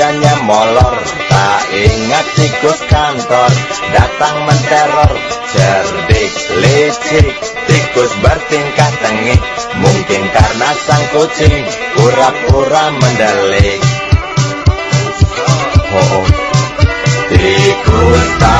warganya molor Tak ingat tikus kantor. Datang menteror Cerdik, licik Tikus bertingkah tengik. Mungkin karena sang kucing Pura-pura mendelik. Oh, oh. Tikus tak